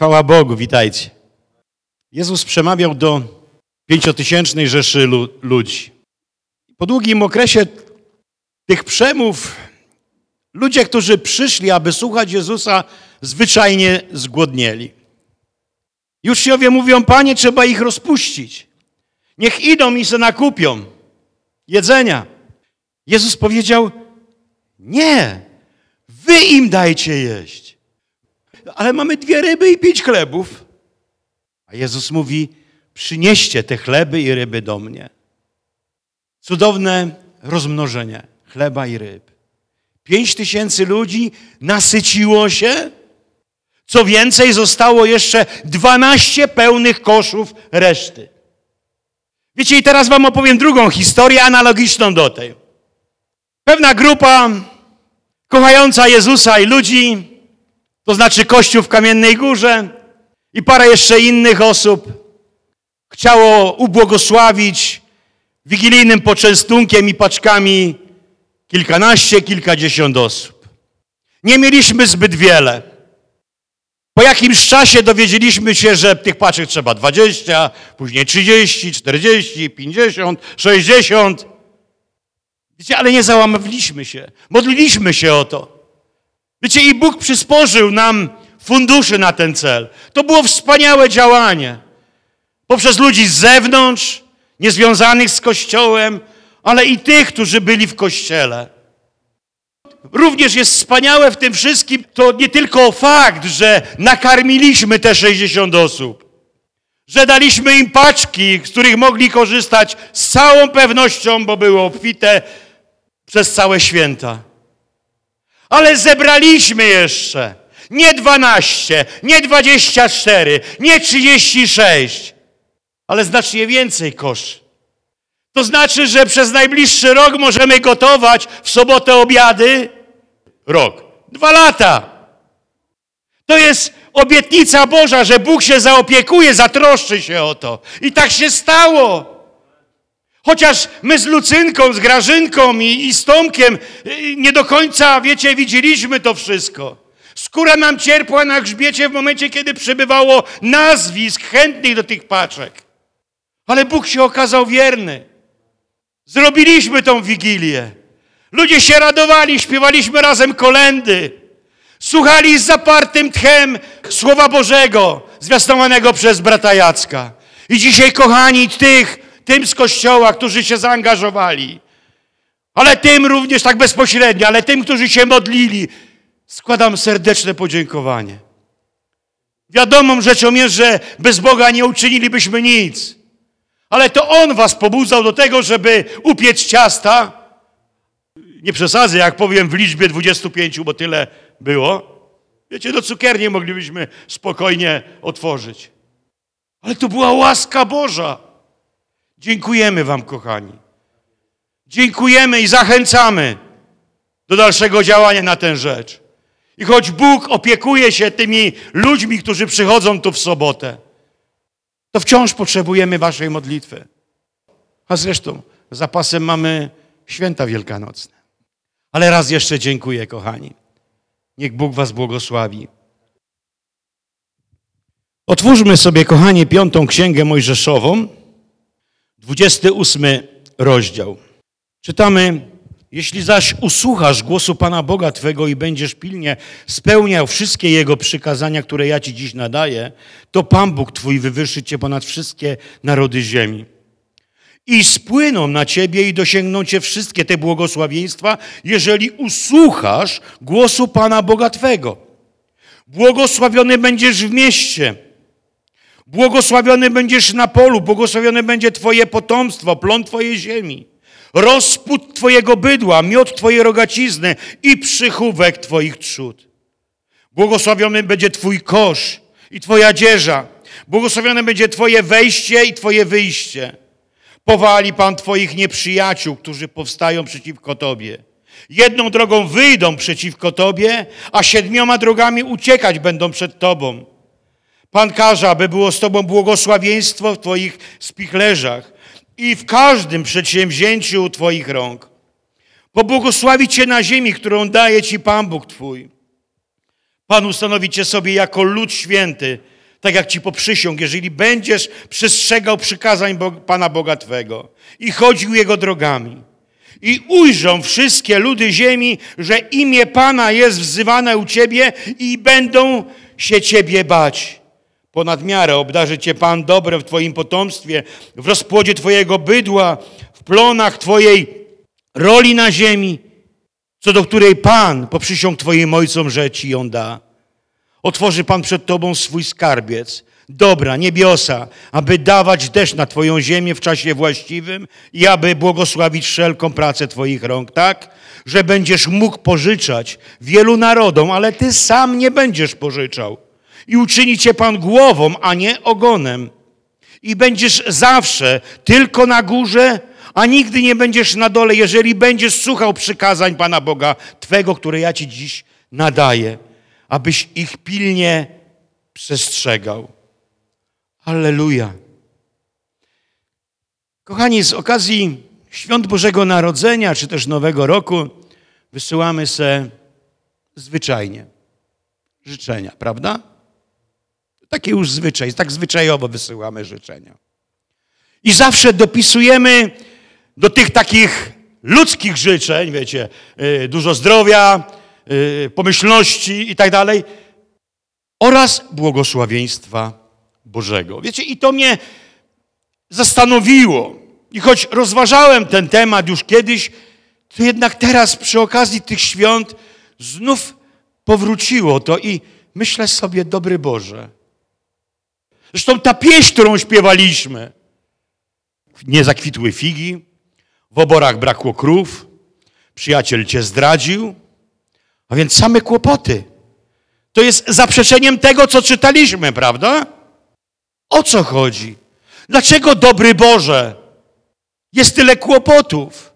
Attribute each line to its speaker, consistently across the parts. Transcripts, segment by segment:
Speaker 1: Chwała Bogu, witajcie. Jezus przemawiał do pięciotysięcznej rzeszy lu ludzi. Po długim okresie tych przemów ludzie, którzy przyszli, aby słuchać Jezusa, zwyczajnie zgłodnieli. Juczciowie mówią, Panie, trzeba ich rozpuścić. Niech idą i se nakupią jedzenia. Jezus powiedział, nie, wy im dajcie jeść. Ale mamy dwie ryby i pięć chlebów. A Jezus mówi, przynieście te chleby i ryby do mnie. Cudowne rozmnożenie chleba i ryb. Pięć tysięcy ludzi nasyciło się. Co więcej, zostało jeszcze dwanaście pełnych koszów reszty. Wiecie, i teraz wam opowiem drugą historię analogiczną do tej. Pewna grupa kochająca Jezusa i ludzi, to znaczy Kościół w Kamiennej Górze i parę jeszcze innych osób, chciało ubłogosławić wigilijnym poczęstunkiem i paczkami kilkanaście, kilkadziesiąt osób. Nie mieliśmy zbyt wiele. Po jakimś czasie dowiedzieliśmy się, że tych paczek trzeba 20, później 30, 40, 50, 60. Wiecie, ale nie załamywaliśmy się. Modliliśmy się o to. Wiecie, i Bóg przysporzył nam funduszy na ten cel. To było wspaniałe działanie. Poprzez ludzi z zewnątrz, niezwiązanych z Kościołem, ale i tych, którzy byli w Kościele. Również jest wspaniałe w tym wszystkim to nie tylko fakt, że nakarmiliśmy te 60 osób, że daliśmy im paczki, z których mogli korzystać z całą pewnością, bo były obfite przez całe święta. Ale zebraliśmy jeszcze nie 12, nie 24, nie 36, ale znacznie więcej kosz. To znaczy, że przez najbliższy rok możemy gotować w sobotę obiady rok. Dwa lata. To jest obietnica Boża, że Bóg się zaopiekuje, zatroszczy się o to. I tak się stało. Chociaż my z Lucynką, z Grażynką i, i z Tomkiem y, nie do końca, wiecie, widzieliśmy to wszystko. Skóra nam cierpła na grzbiecie w momencie, kiedy przybywało nazwisk chętnych do tych paczek. Ale Bóg się okazał wierny. Zrobiliśmy tą wigilię. Ludzie się radowali, śpiewaliśmy razem kolendy. Słuchali z zapartym tchem Słowa Bożego, zwiastowanego przez brata Jacka. I dzisiaj, kochani, tych, tym z Kościoła, którzy się zaangażowali, ale tym również tak bezpośrednio, ale tym, którzy się modlili, składam serdeczne podziękowanie. Wiadomą rzeczą jest, że bez Boga nie uczynilibyśmy nic. Ale to On was pobudzał do tego, żeby upiec ciasta. Nie przesadzę, jak powiem w liczbie 25, bo tyle było. Wiecie, do cukierni moglibyśmy spokojnie otworzyć. Ale to była łaska Boża. Dziękujemy Wam, kochani. Dziękujemy i zachęcamy do dalszego działania na tę rzecz. I choć Bóg opiekuje się tymi ludźmi, którzy przychodzą tu w sobotę, to wciąż potrzebujemy Waszej modlitwy. A zresztą zapasem mamy święta wielkanocne. Ale raz jeszcze dziękuję, kochani. Niech Bóg Was błogosławi. Otwórzmy sobie, kochani, piątą księgę Mojżeszową, 28 rozdział. Czytamy jeśli zaś usłuchasz głosu Pana Boga Twego i będziesz pilnie spełniał wszystkie Jego przykazania, które ja Ci dziś nadaję, to Pan Bóg Twój wywyższy Cię ponad wszystkie narody ziemi. I spłyną na Ciebie i dosięgną Cię wszystkie te błogosławieństwa, jeżeli usłuchasz głosu Pana Boga Twego. Błogosławiony będziesz w mieście. Błogosławiony będziesz na polu, błogosławione będzie Twoje potomstwo, plon Twojej ziemi rozpód Twojego bydła, miod Twojej rogacizny i przychówek Twoich trzód. Błogosławiony będzie Twój kosz i Twoja dzieża. Błogosławione będzie Twoje wejście i Twoje wyjście. Powali Pan Twoich nieprzyjaciół, którzy powstają przeciwko Tobie. Jedną drogą wyjdą przeciwko Tobie, a siedmioma drogami uciekać będą przed Tobą. Pan każe, aby było z Tobą błogosławieństwo w Twoich spichlerzach i w każdym przedsięwzięciu Twoich rąk. Pobłogosławi Cię na ziemi, którą daje Ci Pan Bóg Twój. Pan ustanowi cię sobie jako lud święty, tak jak ci poprzysiąg, jeżeli będziesz przestrzegał przykazań Pana Boga Twego i chodził Jego drogami. I ujrzą wszystkie ludy ziemi, że imię Pana jest wzywane u Ciebie i będą się Ciebie bać. Ponad miarę obdarzy Cię Pan dobrem w Twoim potomstwie, w rozpłodzie Twojego bydła, w plonach Twojej roli na ziemi, co do której Pan poprzysiąg Twoim ojcom, że Ci ją da. Otworzy Pan przed Tobą swój skarbiec, dobra, niebiosa, aby dawać deszcz na Twoją ziemię w czasie właściwym i aby błogosławić wszelką pracę Twoich rąk, tak? Że będziesz mógł pożyczać wielu narodom, ale Ty sam nie będziesz pożyczał. I uczyni Cię Pan głową, a nie ogonem. I będziesz zawsze tylko na górze, a nigdy nie będziesz na dole, jeżeli będziesz słuchał przykazań Pana Boga Twego, które ja Ci dziś nadaję abyś ich pilnie przestrzegał. Alleluja. Kochani, z okazji Świąt Bożego Narodzenia, czy też Nowego Roku, wysyłamy se zwyczajnie życzenia, prawda? Takie już zwyczaj, tak zwyczajowo wysyłamy życzenia. I zawsze dopisujemy do tych takich ludzkich życzeń, wiecie, y, dużo zdrowia, Y, pomyślności i tak dalej, oraz błogosławieństwa Bożego. Wiecie, i to mnie zastanowiło. I choć rozważałem ten temat już kiedyś, to jednak teraz przy okazji tych świąt znów powróciło to i myślę sobie, dobry Boże. Zresztą ta pieśń, którą śpiewaliśmy, nie zakwitły figi, w oborach brakło krów, przyjaciel cię zdradził, a więc same kłopoty. To jest zaprzeczeniem tego, co czytaliśmy, prawda? O co chodzi? Dlaczego dobry Boże jest tyle kłopotów?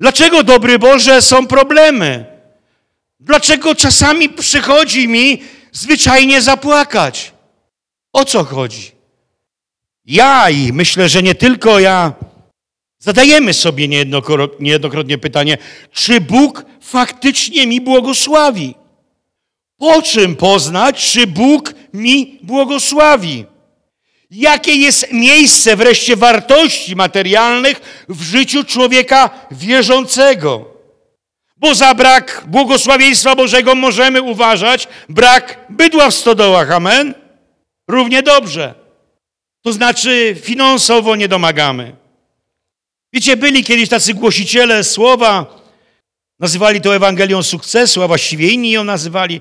Speaker 1: Dlaczego dobry Boże są problemy? Dlaczego czasami przychodzi mi zwyczajnie zapłakać? O co chodzi? Ja i myślę, że nie tylko ja, zadajemy sobie niejednokrotnie pytanie, czy Bóg faktycznie mi błogosławi. Po czym poznać, czy Bóg mi błogosławi? Jakie jest miejsce wreszcie wartości materialnych w życiu człowieka wierzącego? Bo za brak błogosławieństwa Bożego możemy uważać brak bydła w stodołach. Amen? Równie dobrze. To znaczy finansowo nie domagamy. Wiecie, byli kiedyś tacy głosiciele słowa, Nazywali to Ewangelią sukcesu, a właściwie inni ją nazywali,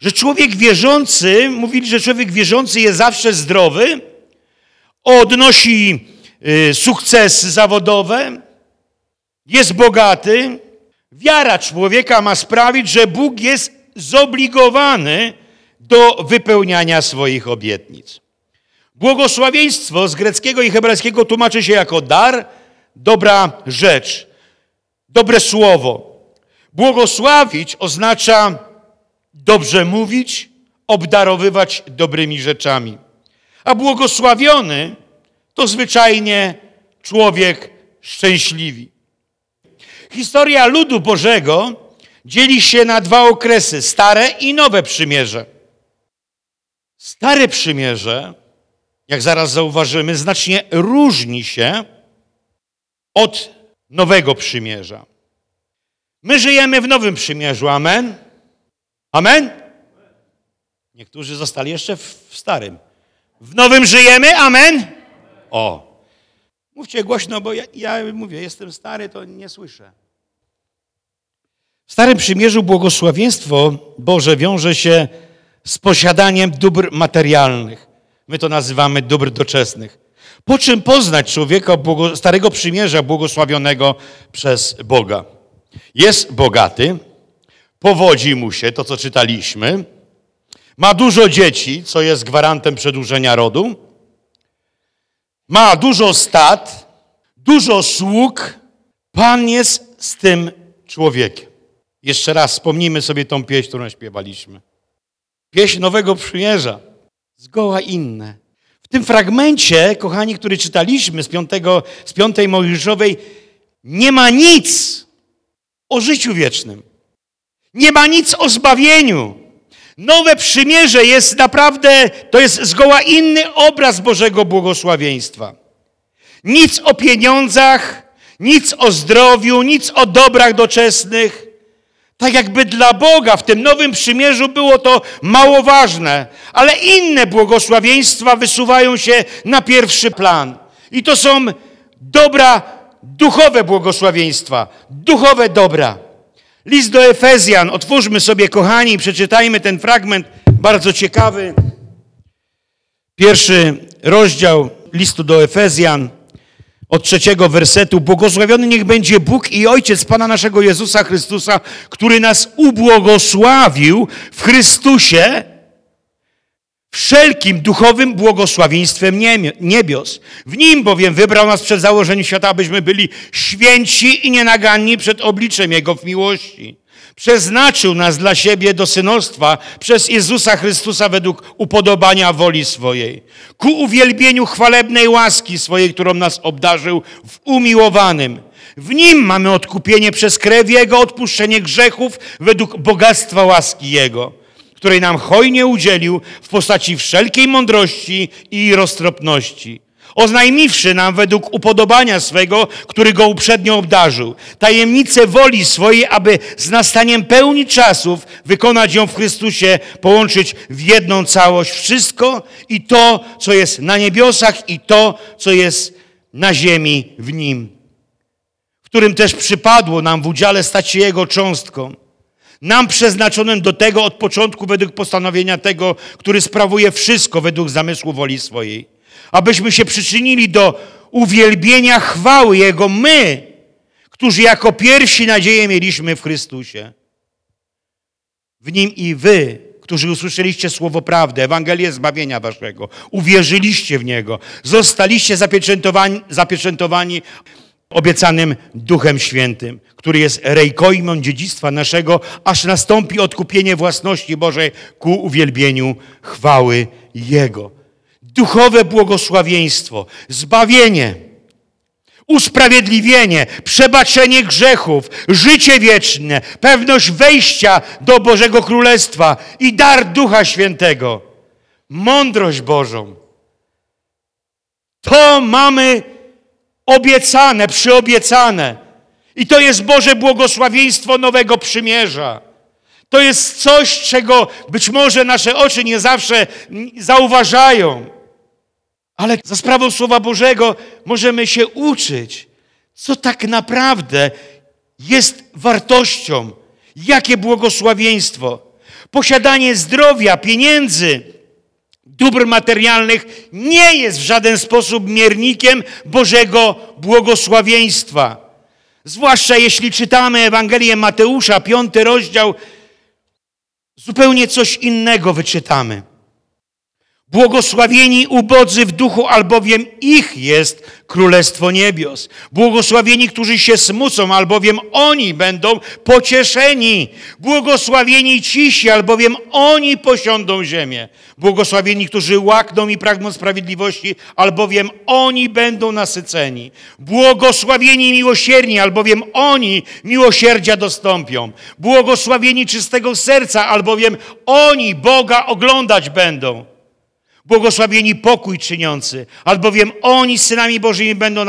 Speaker 1: że człowiek wierzący, mówili, że człowiek wierzący jest zawsze zdrowy, odnosi y, sukcesy zawodowe, jest bogaty. Wiara człowieka ma sprawić, że Bóg jest zobligowany do wypełniania swoich obietnic. Błogosławieństwo z greckiego i hebrajskiego tłumaczy się jako dar, dobra rzecz, dobre słowo. Błogosławić oznacza dobrze mówić, obdarowywać dobrymi rzeczami. A błogosławiony to zwyczajnie człowiek szczęśliwy. Historia ludu Bożego dzieli się na dwa okresy: stare i nowe przymierze. Stare przymierze, jak zaraz zauważymy, znacznie różni się od nowego przymierza. My żyjemy w Nowym Przymierzu. Amen? Amen? Niektórzy zostali jeszcze w Starym. W Nowym żyjemy? Amen? O. Mówcie głośno, bo ja, ja mówię, jestem stary, to nie słyszę. W Starym Przymierzu błogosławieństwo Boże wiąże się z posiadaniem dóbr materialnych. My to nazywamy dóbr doczesnych. Po czym poznać człowieka Starego Przymierza błogosławionego przez Boga? Jest bogaty, powodzi mu się, to co czytaliśmy, ma dużo dzieci, co jest gwarantem przedłużenia rodu, ma dużo stad, dużo sług. Pan jest z tym człowiekiem. Jeszcze raz wspomnijmy sobie tą pieśń, którą śpiewaliśmy. Pieśń Nowego Przymierza. Zgoła inne. W tym fragmencie, kochani, który czytaliśmy z, piątego, z piątej Mojżeszowej, nie ma nic o życiu wiecznym. Nie ma nic o zbawieniu. Nowe przymierze jest naprawdę, to jest zgoła inny obraz Bożego błogosławieństwa. Nic o pieniądzach, nic o zdrowiu, nic o dobrach doczesnych. Tak jakby dla Boga w tym nowym przymierzu było to mało ważne, ale inne błogosławieństwa wysuwają się na pierwszy plan. I to są dobra, duchowe błogosławieństwa, duchowe dobra. List do Efezjan, otwórzmy sobie, kochani, przeczytajmy ten fragment, bardzo ciekawy. Pierwszy rozdział listu do Efezjan, od trzeciego wersetu. Błogosławiony niech będzie Bóg i Ojciec Pana naszego Jezusa Chrystusa, który nas ubłogosławił w Chrystusie wszelkim duchowym błogosławieństwem niebios. W Nim bowiem wybrał nas przed założeniem świata, abyśmy byli święci i nienaganni przed obliczem Jego w miłości. Przeznaczył nas dla siebie do synostwa przez Jezusa Chrystusa według upodobania woli swojej, ku uwielbieniu chwalebnej łaski swojej, którą nas obdarzył w umiłowanym. W Nim mamy odkupienie przez krew Jego, odpuszczenie grzechów według bogactwa łaski Jego której nam hojnie udzielił w postaci wszelkiej mądrości i roztropności, oznajmiwszy nam według upodobania swego, który go uprzednio obdarzył, tajemnicę woli swojej, aby z nastaniem pełni czasów wykonać ją w Chrystusie, połączyć w jedną całość wszystko i to, co jest na niebiosach i to, co jest na ziemi w Nim, w którym też przypadło nam w udziale stać się Jego cząstką nam przeznaczonym do tego od początku według postanowienia tego, który sprawuje wszystko według zamysłu woli swojej. Abyśmy się przyczynili do uwielbienia chwały Jego my, którzy jako pierwsi nadzieję mieliśmy w Chrystusie. W Nim i wy, którzy usłyszeliście słowo prawdy, Ewangelię zbawienia waszego, uwierzyliście w Niego, zostaliście zapieczętowani, zapieczętowani obiecanym Duchem Świętym, który jest rejkojmą dziedzictwa naszego, aż nastąpi odkupienie własności Bożej ku uwielbieniu chwały Jego. Duchowe błogosławieństwo, zbawienie, usprawiedliwienie, przebaczenie grzechów, życie wieczne, pewność wejścia do Bożego Królestwa i dar Ducha Świętego, mądrość Bożą. To mamy obiecane, przyobiecane. I to jest Boże błogosławieństwo nowego przymierza. To jest coś, czego być może nasze oczy nie zawsze zauważają. Ale za sprawą Słowa Bożego możemy się uczyć, co tak naprawdę jest wartością, jakie błogosławieństwo. Posiadanie zdrowia, pieniędzy, dóbr materialnych nie jest w żaden sposób miernikiem Bożego błogosławieństwa. Zwłaszcza jeśli czytamy Ewangelię Mateusza, piąty rozdział, zupełnie coś innego wyczytamy. Błogosławieni ubodzy w duchu, albowiem ich jest Królestwo Niebios. Błogosławieni, którzy się smucą, albowiem oni będą pocieszeni. Błogosławieni cisi, albowiem oni posiądą ziemię. Błogosławieni, którzy łakną i pragną sprawiedliwości, albowiem oni będą nasyceni. Błogosławieni miłosierni, albowiem oni miłosierdzia dostąpią. Błogosławieni czystego serca, albowiem oni Boga oglądać będą. Błogosławieni pokój czyniący, albowiem oni synami Bożymi będą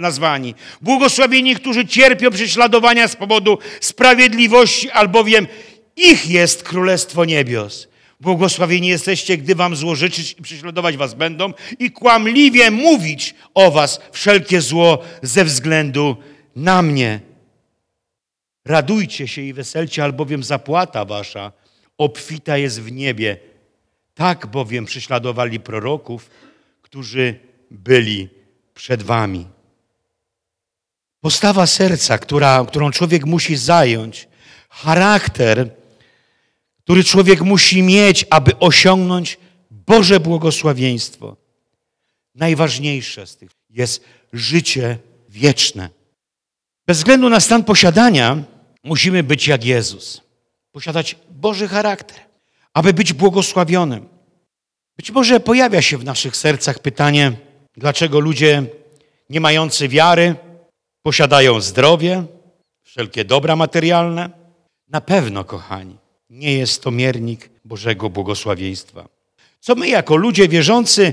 Speaker 1: nazwani. Błogosławieni, którzy cierpią prześladowania z powodu sprawiedliwości, albowiem ich jest Królestwo Niebios. Błogosławieni jesteście, gdy wam złożyczyć i prześladować was będą i kłamliwie mówić o was wszelkie zło ze względu na mnie. Radujcie się i weselcie, albowiem zapłata wasza obfita jest w niebie tak bowiem prześladowali proroków, którzy byli przed wami. Postawa serca, która, którą człowiek musi zająć, charakter, który człowiek musi mieć, aby osiągnąć Boże błogosławieństwo. Najważniejsze z tych jest życie wieczne. Bez względu na stan posiadania, musimy być jak Jezus. Posiadać Boży charakter aby być błogosławionym. Być może pojawia się w naszych sercach pytanie, dlaczego ludzie nie mający wiary posiadają zdrowie, wszelkie dobra materialne? Na pewno, kochani, nie jest to miernik Bożego błogosławieństwa. Co my jako ludzie wierzący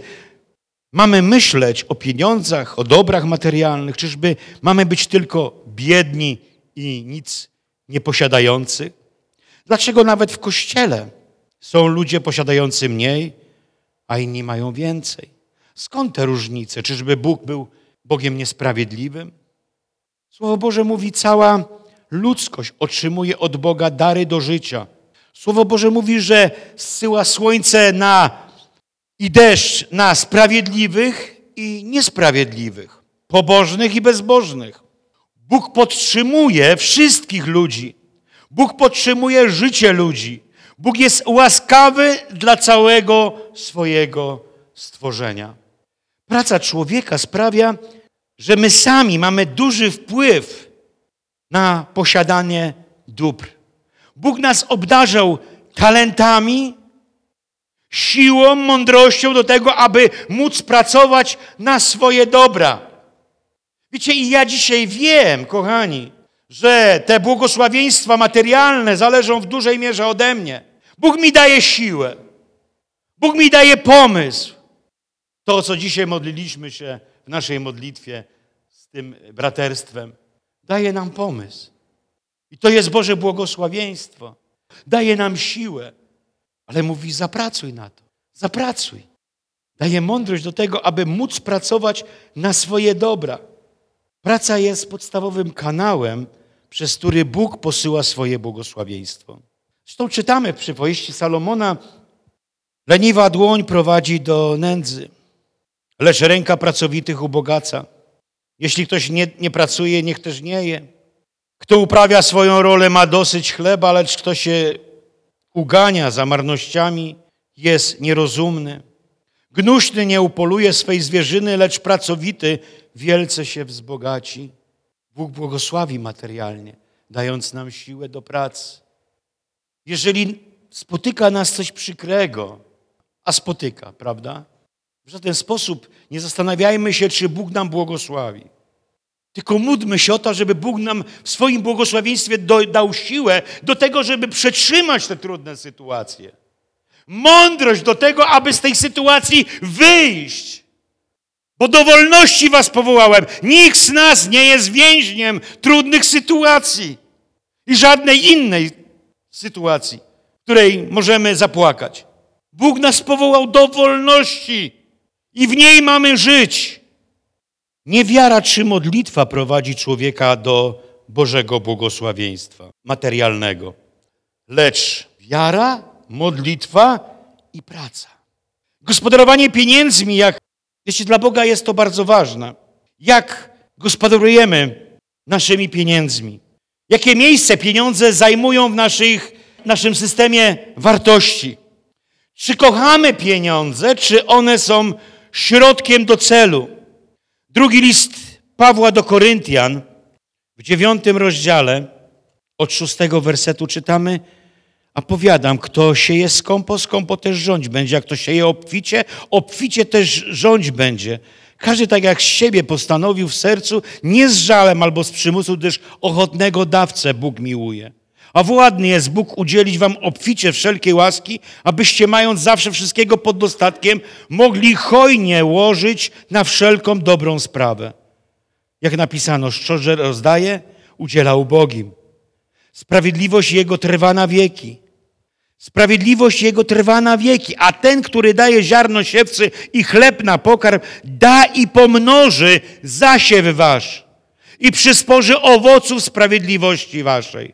Speaker 1: mamy myśleć o pieniądzach, o dobrach materialnych? Czyżby mamy być tylko biedni i nic nie posiadający? Dlaczego nawet w kościele są ludzie posiadający mniej, a inni mają więcej? Skąd te różnice? Czyżby Bóg był Bogiem niesprawiedliwym? Słowo Boże mówi, cała ludzkość otrzymuje od Boga dary do życia. Słowo Boże mówi, że zsyła słońce na i deszcz na sprawiedliwych i niesprawiedliwych, pobożnych i bezbożnych. Bóg podtrzymuje wszystkich ludzi. Bóg podtrzymuje życie ludzi. Bóg jest łaskawy dla całego swojego stworzenia. Praca człowieka sprawia, że my sami mamy duży wpływ na posiadanie dóbr. Bóg nas obdarzał talentami, siłą, mądrością do tego, aby móc pracować na swoje dobra. Wiecie, i ja dzisiaj wiem, kochani, że te błogosławieństwa materialne zależą w dużej mierze ode mnie. Bóg mi daje siłę. Bóg mi daje pomysł. To, co dzisiaj modliliśmy się w naszej modlitwie z tym braterstwem, daje nam pomysł. I to jest Boże błogosławieństwo. Daje nam siłę. Ale mówi, zapracuj na to. Zapracuj. Daje mądrość do tego, aby móc pracować na swoje dobra. Praca jest podstawowym kanałem, przez który Bóg posyła swoje błogosławieństwo. Zresztą czytamy w przypowieści Salomona, leniwa dłoń prowadzi do nędzy, lecz ręka pracowitych ubogaca. Jeśli ktoś nie, nie pracuje, niech też nie je. Kto uprawia swoją rolę, ma dosyć chleba, lecz kto się ugania za marnościami, jest nierozumny. Gnuśny nie upoluje swej zwierzyny, lecz pracowity wielce się wzbogaci. Bóg błogosławi materialnie, dając nam siłę do pracy. Jeżeli spotyka nas coś przykrego, a spotyka, prawda? W żaden sposób nie zastanawiajmy się, czy Bóg nam błogosławi. Tylko módlmy się o to, żeby Bóg nam w swoim błogosławieństwie do, dał siłę do tego, żeby przetrzymać te trudne sytuacje. Mądrość do tego, aby z tej sytuacji wyjść. Bo do wolności was powołałem. Nikt z nas nie jest więźniem trudnych sytuacji i żadnej innej sytuacji, której możemy zapłakać. Bóg nas powołał do wolności i w niej mamy żyć. Nie wiara czy modlitwa prowadzi człowieka do Bożego błogosławieństwa materialnego, lecz wiara, modlitwa i praca. Gospodarowanie pieniędzmi, jak wiecie, dla Boga jest to bardzo ważne. Jak gospodarujemy naszymi pieniędzmi? Jakie miejsce pieniądze zajmują w naszych, naszym systemie wartości? Czy kochamy pieniądze, czy one są środkiem do celu? Drugi list Pawła do Koryntian w dziewiątym rozdziale od szóstego wersetu czytamy a powiadam, kto sieje skąpo, skąpo też rządź będzie, a kto sieje obficie, obficie też rządź będzie. Każdy tak jak siebie postanowił w sercu, nie z żalem albo z przymusu, gdyż ochotnego dawcę Bóg miłuje. A władny jest Bóg udzielić wam obficie wszelkiej łaski, abyście mając zawsze wszystkiego pod dostatkiem, mogli hojnie łożyć na wszelką dobrą sprawę. Jak napisano, szczerze rozdaje, udziela ubogim. Sprawiedliwość Jego trwa na wieki. Sprawiedliwość Jego trwa na wieki, a ten, który daje ziarno siewcy i chleb na pokarm, da i pomnoży zasiew wasz i przysporzy owoców sprawiedliwości waszej.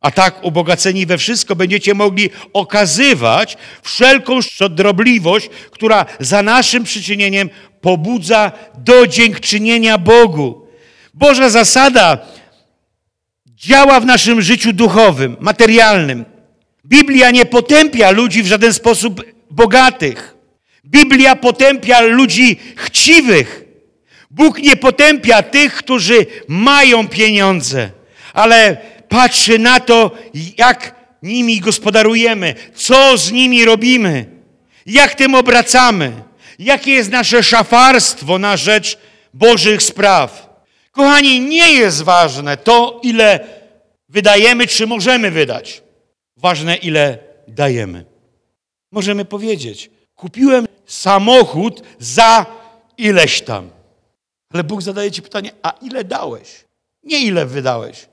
Speaker 1: A tak ubogaceni we wszystko będziecie mogli okazywać wszelką szczodrobliwość, która za naszym przyczynieniem pobudza do dziękczynienia Bogu. Boża zasada działa w naszym życiu duchowym, materialnym. Biblia nie potępia ludzi w żaden sposób bogatych. Biblia potępia ludzi chciwych. Bóg nie potępia tych, którzy mają pieniądze, ale patrzy na to, jak nimi gospodarujemy, co z nimi robimy, jak tym obracamy, jakie jest nasze szafarstwo na rzecz Bożych spraw. Kochani, nie jest ważne to, ile wydajemy, czy możemy wydać. Ważne ile dajemy. Możemy powiedzieć, kupiłem samochód za ileś tam. Ale Bóg zadaje ci pytanie, a ile dałeś? Nie ile wydałeś.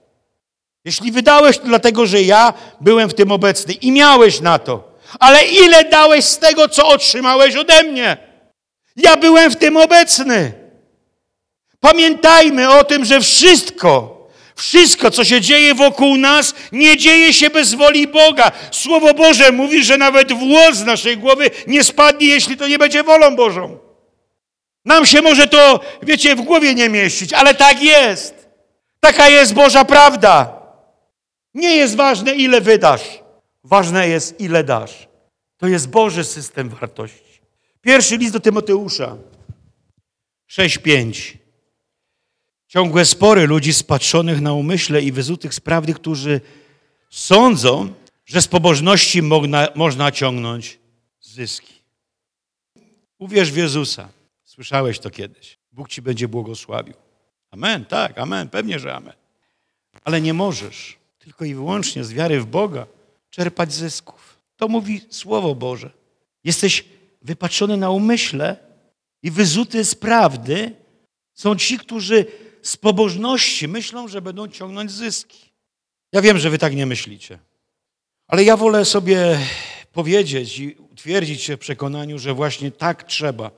Speaker 1: Jeśli wydałeś, to dlatego, że ja byłem w tym obecny i miałeś na to. Ale ile dałeś z tego, co otrzymałeś ode mnie? Ja byłem w tym obecny. Pamiętajmy o tym, że wszystko, wszystko, co się dzieje wokół nas, nie dzieje się bez woli Boga. Słowo Boże mówi, że nawet włos z naszej głowy nie spadnie, jeśli to nie będzie wolą Bożą. Nam się może to, wiecie, w głowie nie mieścić, ale tak jest. Taka jest Boża prawda. Nie jest ważne, ile wydasz. Ważne jest, ile dasz. To jest Boży system wartości. Pierwszy list do Tymoteusza. 6:5. Ciągłe spory ludzi spatrzonych na umyśle i wyzutych z prawdy, którzy sądzą, że z pobożności można, można ciągnąć zyski. Uwierz w Jezusa. Słyszałeś to kiedyś. Bóg ci będzie błogosławił. Amen, tak, amen, pewnie, że amen. Ale nie możesz tylko i wyłącznie z wiary w Boga czerpać zysków. To mówi Słowo Boże. Jesteś wypatrzony na umyśle i wyzuty z prawdy są ci, którzy z pobożności myślą, że będą ciągnąć zyski. Ja wiem, że wy tak nie myślicie. Ale ja wolę sobie powiedzieć i utwierdzić się w przekonaniu, że właśnie tak trzeba.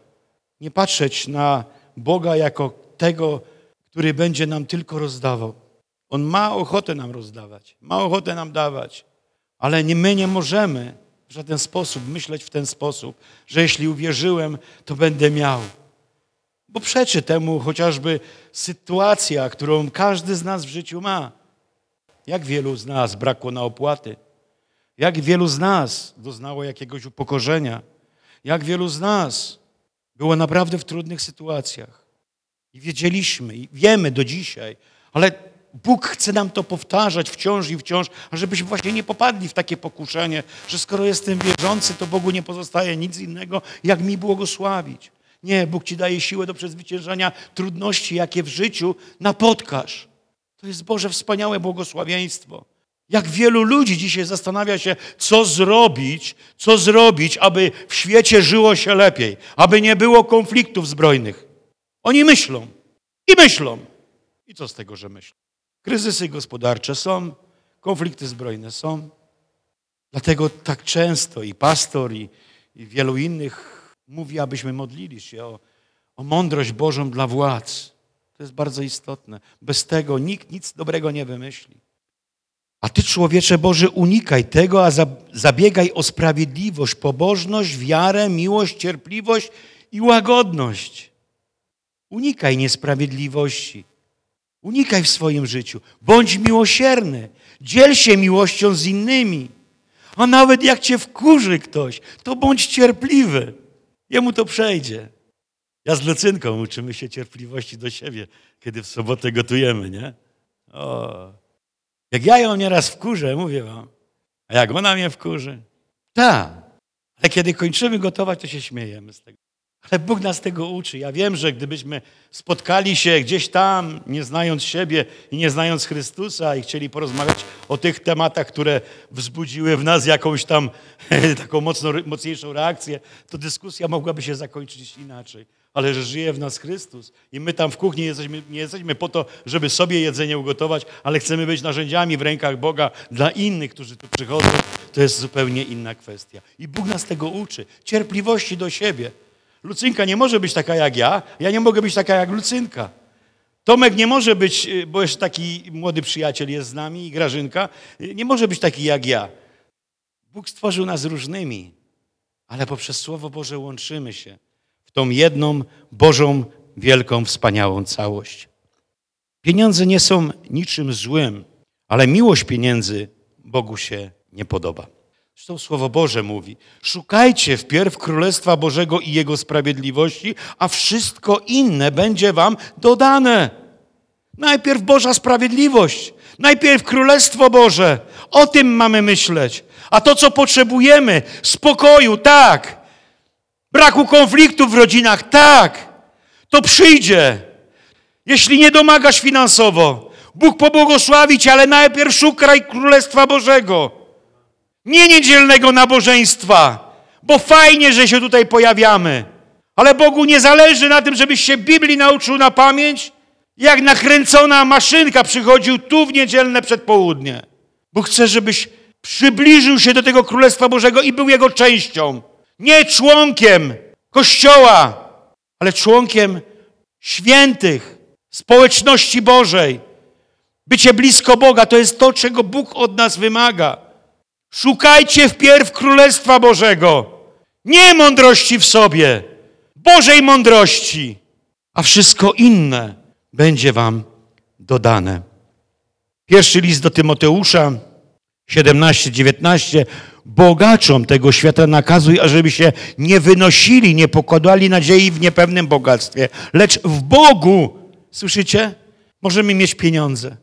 Speaker 1: Nie patrzeć na Boga jako tego, który będzie nam tylko rozdawał. On ma ochotę nam rozdawać, ma ochotę nam dawać, ale nie, my nie możemy w żaden sposób myśleć w ten sposób, że jeśli uwierzyłem, to będę miał. Bo przeczy temu chociażby sytuacja, którą każdy z nas w życiu ma. Jak wielu z nas brakło na opłaty? Jak wielu z nas doznało jakiegoś upokorzenia? Jak wielu z nas było naprawdę w trudnych sytuacjach? I wiedzieliśmy, i wiemy do dzisiaj, ale Bóg chce nam to powtarzać wciąż i wciąż, żebyśmy właśnie nie popadli w takie pokuszenie, że skoro jestem wierzący, to Bogu nie pozostaje nic innego, jak mi błogosławić. Nie, Bóg ci daje siłę do przezwyciężania trudności, jakie w życiu napotkasz. To jest Boże wspaniałe błogosławieństwo. Jak wielu ludzi dzisiaj zastanawia się, co zrobić, co zrobić, aby w świecie żyło się lepiej, aby nie było konfliktów zbrojnych. Oni myślą i myślą. I co z tego, że myślą? Kryzysy gospodarcze są, konflikty zbrojne są. Dlatego tak często i pastor, i, i wielu innych mówi, abyśmy modlili się o, o mądrość Bożą dla władz. To jest bardzo istotne. Bez tego nikt nic dobrego nie wymyśli. A ty, człowiecze Boży, unikaj tego, a zabiegaj o sprawiedliwość, pobożność, wiarę, miłość, cierpliwość i łagodność. Unikaj niesprawiedliwości. Unikaj w swoim życiu. Bądź miłosierny. Dziel się miłością z innymi. A nawet jak cię wkurzy ktoś, to bądź cierpliwy. Jemu to przejdzie. Ja z Lucynką uczymy się cierpliwości do siebie, kiedy w sobotę gotujemy, nie? O. Jak ja ją nieraz wkurzę, mówię wam, a jak ona mnie wkurzy? Tak. Ale kiedy kończymy gotować, to się śmiejemy z tego. Ale Bóg nas tego uczy. Ja wiem, że gdybyśmy spotkali się gdzieś tam, nie znając siebie i nie znając Chrystusa i chcieli porozmawiać o tych tematach, które wzbudziły w nas jakąś tam taką mocno, mocniejszą reakcję, to dyskusja mogłaby się zakończyć inaczej. Ale że żyje w nas Chrystus i my tam w kuchni jesteśmy, nie jesteśmy po to, żeby sobie jedzenie ugotować, ale chcemy być narzędziami w rękach Boga dla innych, którzy tu przychodzą, to jest zupełnie inna kwestia. I Bóg nas tego uczy. Cierpliwości do siebie. Lucynka nie może być taka jak ja, ja nie mogę być taka jak Lucynka. Tomek nie może być, y, bo jeszcze taki młody przyjaciel jest z nami i Grażynka, y, nie może być taki jak ja. Bóg stworzył nas różnymi, ale poprzez Słowo Boże łączymy się w tą jedną Bożą, wielką, wspaniałą całość. Pieniądze nie są niczym złym, ale miłość pieniędzy Bogu się nie podoba. Zresztą Słowo Boże mówi, szukajcie wpierw Królestwa Bożego i Jego sprawiedliwości, a wszystko inne będzie wam dodane. Najpierw Boża sprawiedliwość, najpierw Królestwo Boże. O tym mamy myśleć. A to, co potrzebujemy, spokoju, tak. Braku konfliktów w rodzinach, tak. To przyjdzie. Jeśli nie domagasz finansowo, Bóg pobłogosławi cię, ale najpierw szukaj Królestwa Bożego. Nie niedzielnego nabożeństwa, bo fajnie, że się tutaj pojawiamy. Ale Bogu nie zależy na tym, żebyś się Biblii nauczył na pamięć, jak nakręcona maszynka przychodził tu w niedzielne przedpołudnie. Bo chce, żebyś przybliżył się do tego Królestwa Bożego i był jego częścią. Nie członkiem Kościoła, ale członkiem świętych, społeczności Bożej. Bycie blisko Boga to jest to, czego Bóg od nas wymaga. Szukajcie wpierw Królestwa Bożego, nie mądrości w sobie, Bożej mądrości, a wszystko inne będzie wam dodane. Pierwszy list do Tymoteusza 17-19 bogaczom tego świata nakazuj, ażeby się nie wynosili, nie pokładali nadziei w niepewnym bogactwie, lecz w Bogu, słyszycie? Możemy mieć pieniądze.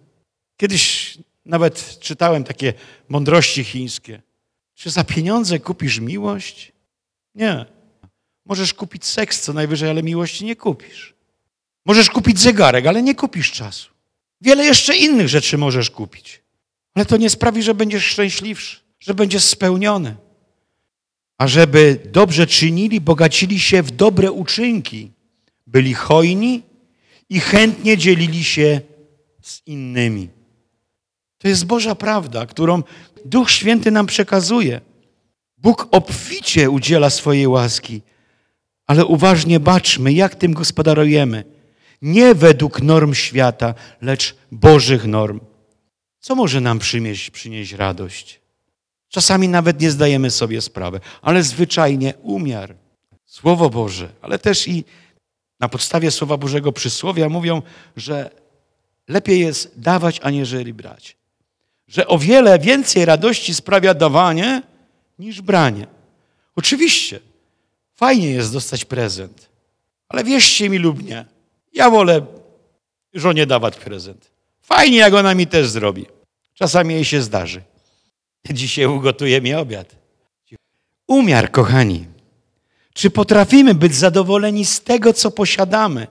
Speaker 1: Kiedyś nawet czytałem takie mądrości chińskie. Czy za pieniądze kupisz miłość? Nie. Możesz kupić seks co najwyżej, ale miłości nie kupisz. Możesz kupić zegarek, ale nie kupisz czasu. Wiele jeszcze innych rzeczy możesz kupić. Ale to nie sprawi, że będziesz szczęśliwszy, że będziesz spełniony. A żeby dobrze czynili, bogacili się w dobre uczynki, byli hojni i chętnie dzielili się z innymi. To jest Boża prawda, którą Duch Święty nam przekazuje. Bóg obficie udziela swojej łaski, ale uważnie baczmy, jak tym gospodarujemy. Nie według norm świata, lecz Bożych norm. Co może nam przynieść, przynieść radość? Czasami nawet nie zdajemy sobie sprawy, ale zwyczajnie umiar. Słowo Boże, ale też i na podstawie Słowa Bożego przysłowia mówią, że lepiej jest dawać, aniżeli brać. Że o wiele więcej radości sprawia dawanie niż branie. Oczywiście, fajnie jest dostać prezent, ale wierzcie mi lub nie, ja wolę żonie dawać prezent. Fajnie, jak ona mi też zrobi. Czasami jej się zdarzy. Dzisiaj ugotuje mi obiad. Umiar, kochani. Czy potrafimy być zadowoleni z tego, co posiadamy?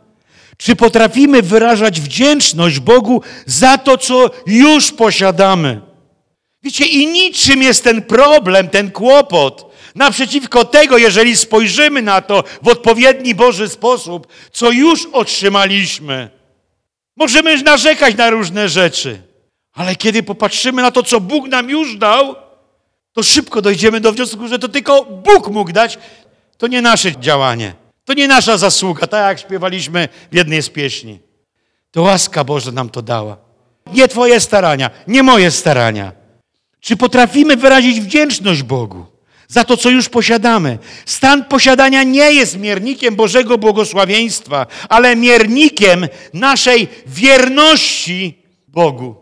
Speaker 1: Czy potrafimy wyrażać wdzięczność Bogu za to, co już posiadamy? Wiecie, i niczym jest ten problem, ten kłopot. Naprzeciwko tego, jeżeli spojrzymy na to w odpowiedni Boży sposób, co już otrzymaliśmy. Możemy narzekać na różne rzeczy, ale kiedy popatrzymy na to, co Bóg nam już dał, to szybko dojdziemy do wniosku, że to tylko Bóg mógł dać. To nie nasze działanie. To nie nasza zasługa, tak jak śpiewaliśmy w jednej z pieśni. To łaska Boża nam to dała. Nie Twoje starania, nie moje starania. Czy potrafimy wyrazić wdzięczność Bogu za to, co już posiadamy? Stan posiadania nie jest miernikiem Bożego błogosławieństwa, ale miernikiem naszej wierności Bogu,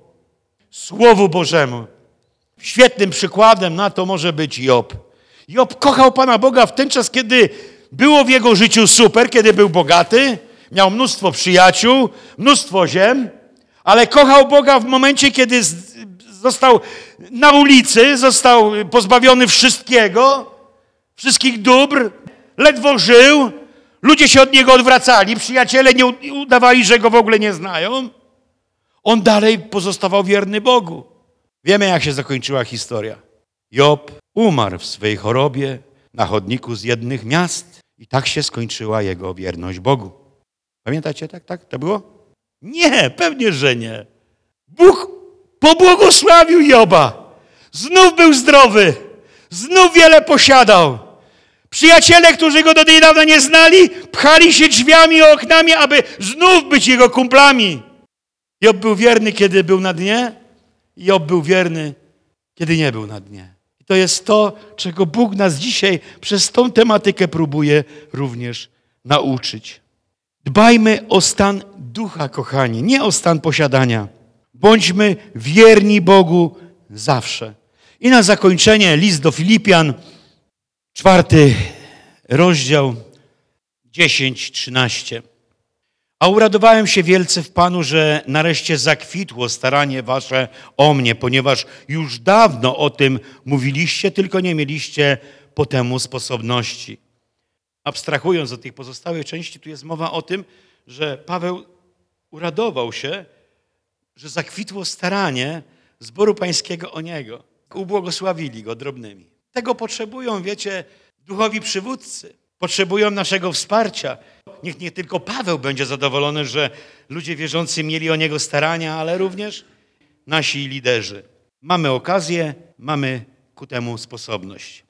Speaker 1: Słowu Bożemu. Świetnym przykładem na to może być Job. Job kochał Pana Boga w ten czas, kiedy było w jego życiu super, kiedy był bogaty, miał mnóstwo przyjaciół, mnóstwo ziem, ale kochał Boga w momencie, kiedy został na ulicy, został pozbawiony wszystkiego, wszystkich dóbr, ledwo żył, ludzie się od niego odwracali, przyjaciele nie udawali, że go w ogóle nie znają. On dalej pozostawał wierny Bogu. Wiemy, jak się zakończyła historia. Job umarł w swej chorobie na chodniku z jednych miast i tak się skończyła jego wierność Bogu. Pamiętacie, tak, tak? To było? Nie, pewnie, że nie. Bóg pobłogosławił Joba. Znów był zdrowy. Znów wiele posiadał. Przyjaciele, którzy go do niedawna nie znali, pchali się drzwiami i oknami, aby znów być jego kumplami. Job był wierny, kiedy był na dnie. Job był wierny, kiedy nie był na dnie. To jest to, czego Bóg nas dzisiaj przez tą tematykę próbuje również nauczyć. Dbajmy o stan ducha, kochani, nie o stan posiadania. Bądźmy wierni Bogu zawsze. I na zakończenie list do Filipian, czwarty rozdział, 10-13. A uradowałem się wielce w Panu, że nareszcie zakwitło staranie wasze o mnie, ponieważ już dawno o tym mówiliście, tylko nie mieliście po temu sposobności. Abstrahując od tych pozostałych części, tu jest mowa o tym, że Paweł uradował się, że zakwitło staranie zboru pańskiego o niego. Ubłogosławili go drobnymi. Tego potrzebują, wiecie, duchowi przywódcy. Potrzebują naszego wsparcia. Niech nie tylko Paweł będzie zadowolony, że ludzie wierzący mieli o niego starania, ale również nasi liderzy. Mamy okazję, mamy ku temu sposobność.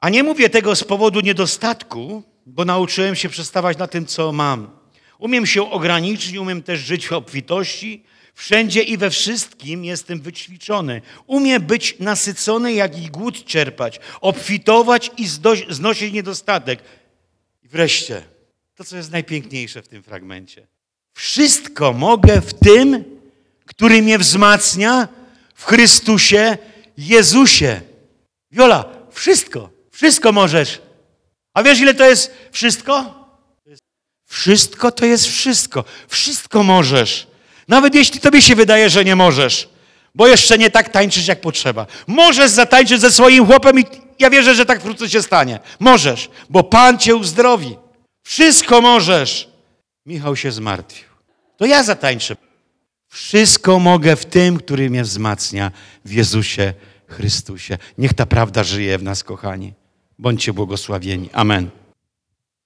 Speaker 1: A nie mówię tego z powodu niedostatku, bo nauczyłem się przestawać na tym, co mam. Umiem się ograniczyć, umiem też żyć w obfitości. Wszędzie i we wszystkim jestem wyćwiczony. Umiem być nasycony, jak i głód czerpać, obfitować i znosić niedostatek. I wreszcie, to co jest najpiękniejsze w tym fragmencie. Wszystko mogę w tym, który mnie wzmacnia w Chrystusie Jezusie. Wiola, wszystko, wszystko możesz. A wiesz, ile to jest wszystko? Wszystko to jest wszystko. Wszystko możesz. Nawet jeśli tobie się wydaje, że nie możesz, bo jeszcze nie tak tańczysz, jak potrzeba. Możesz zatańczyć ze swoim chłopem i ja wierzę, że tak wkrótce się stanie. Możesz, bo Pan cię uzdrowi. Wszystko możesz. Michał się zmartwił. To ja zatańczę. Wszystko mogę w tym, który mnie wzmacnia w Jezusie Chrystusie. Niech ta prawda żyje w nas, kochani. Bądźcie błogosławieni. Amen.